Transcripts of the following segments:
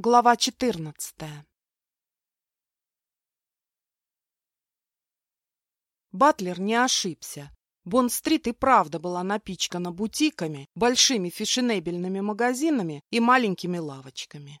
Глава четырнадцатая Батлер не ошибся. Бонн-стрит и правда была напичкана бутиками, большими фешенебельными магазинами и маленькими лавочками.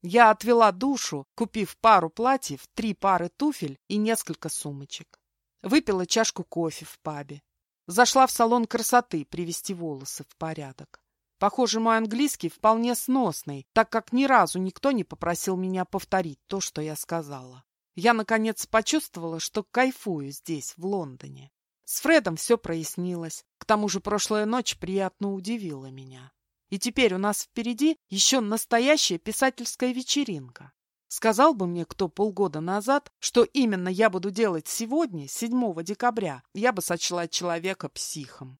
Я отвела душу, купив пару платьев, три пары туфель и несколько сумочек. Выпила чашку кофе в пабе. Зашла в салон красоты привести волосы в порядок. Похоже, мой английский вполне сносный, так как ни разу никто не попросил меня повторить то, что я сказала. Я, наконец, почувствовала, что кайфую здесь, в Лондоне. С Фредом все прояснилось. К тому же прошлая ночь приятно удивила меня. И теперь у нас впереди еще настоящая писательская вечеринка. Сказал бы мне кто полгода назад, что именно я буду делать сегодня, 7 декабря, я бы сочла человека психом.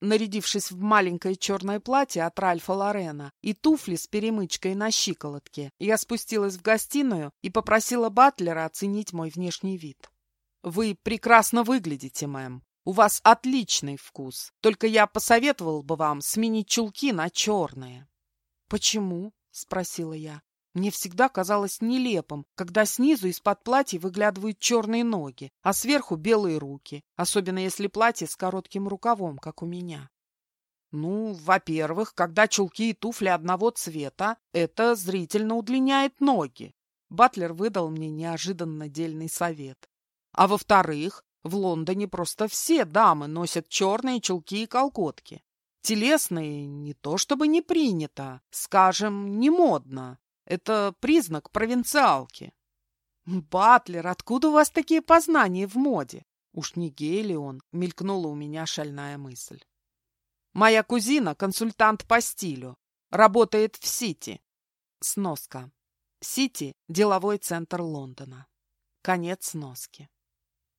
Нарядившись в маленькое черное платье от Ральфа Лорена и туфли с перемычкой на щиколотке, я спустилась в гостиную и попросила Батлера оценить мой внешний вид. «Вы прекрасно выглядите, мэм. У вас отличный вкус. Только я посоветовал бы вам сменить чулки на черные». «Почему?» — спросила я. Мне всегда казалось нелепым, когда снизу из-под платья выглядывают черные ноги, а сверху белые руки, особенно если платье с коротким рукавом, как у меня. Ну, во-первых, когда чулки и туфли одного цвета, это зрительно удлиняет ноги. Батлер выдал мне неожиданно дельный совет. А во-вторых, в Лондоне просто все дамы носят черные чулки и колготки. Телесные не то чтобы не принято, скажем, не модно, это признак провинциалки. Батлер, откуда у вас такие познания в моде? Уж не гей ли он? Мелькнула у меня шальная мысль. Моя кузина, консультант по стилю, работает в Сити. Сноска. Сити – деловой центр Лондона. Конец сноски.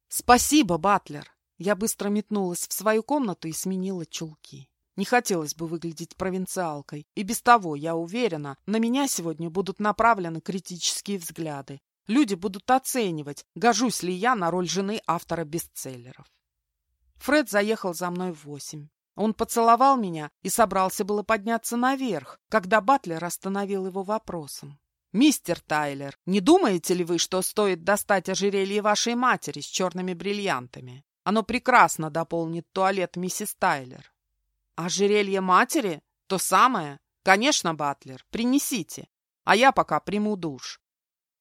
Спасибо, Батлер. Я быстро метнулась в свою комнату и сменила чулки. Не хотелось бы выглядеть провинциалкой. И без того, я уверена, на меня сегодня будут направлены критические взгляды. Люди будут оценивать, гожусь ли я на роль жены автора бестселлеров. Фред заехал за мной в восемь. Он поцеловал меня и собрался было подняться наверх, когда Батлер остановил его вопросом. «Мистер Тайлер, не думаете ли вы, что стоит достать ожерелье вашей матери с черными бриллиантами? Оно прекрасно дополнит туалет миссис Тайлер». «Ожерелье матери? То самое? Конечно, Батлер, принесите, а я пока приму душ».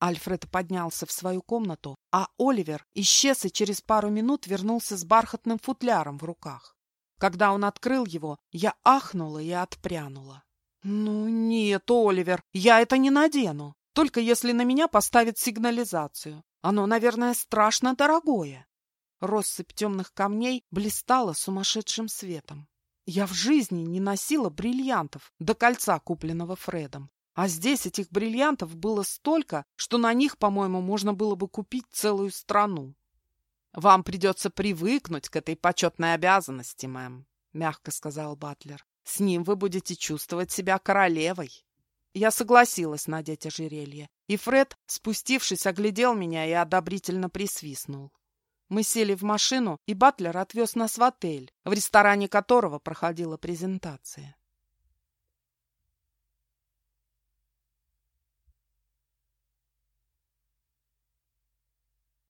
Альфред поднялся в свою комнату, а Оливер исчез и через пару минут вернулся с бархатным футляром в руках. Когда он открыл его, я ахнула и отпрянула. «Ну нет, Оливер, я это не надену, только если на меня поставят сигнализацию. Оно, наверное, страшно дорогое». Россыпь темных камней блистала сумасшедшим светом. Я в жизни не носила бриллиантов до кольца, купленного Фредом. А здесь этих бриллиантов было столько, что на них, по-моему, можно было бы купить целую страну. «Вам придется привыкнуть к этой почетной обязанности, мэм», — мягко сказал Батлер. «С ним вы будете чувствовать себя королевой». Я согласилась надеть ожерелье, и Фред, спустившись, оглядел меня и одобрительно присвистнул. Мы сели в машину, и Батлер отвез нас в отель, в ресторане которого проходила презентация.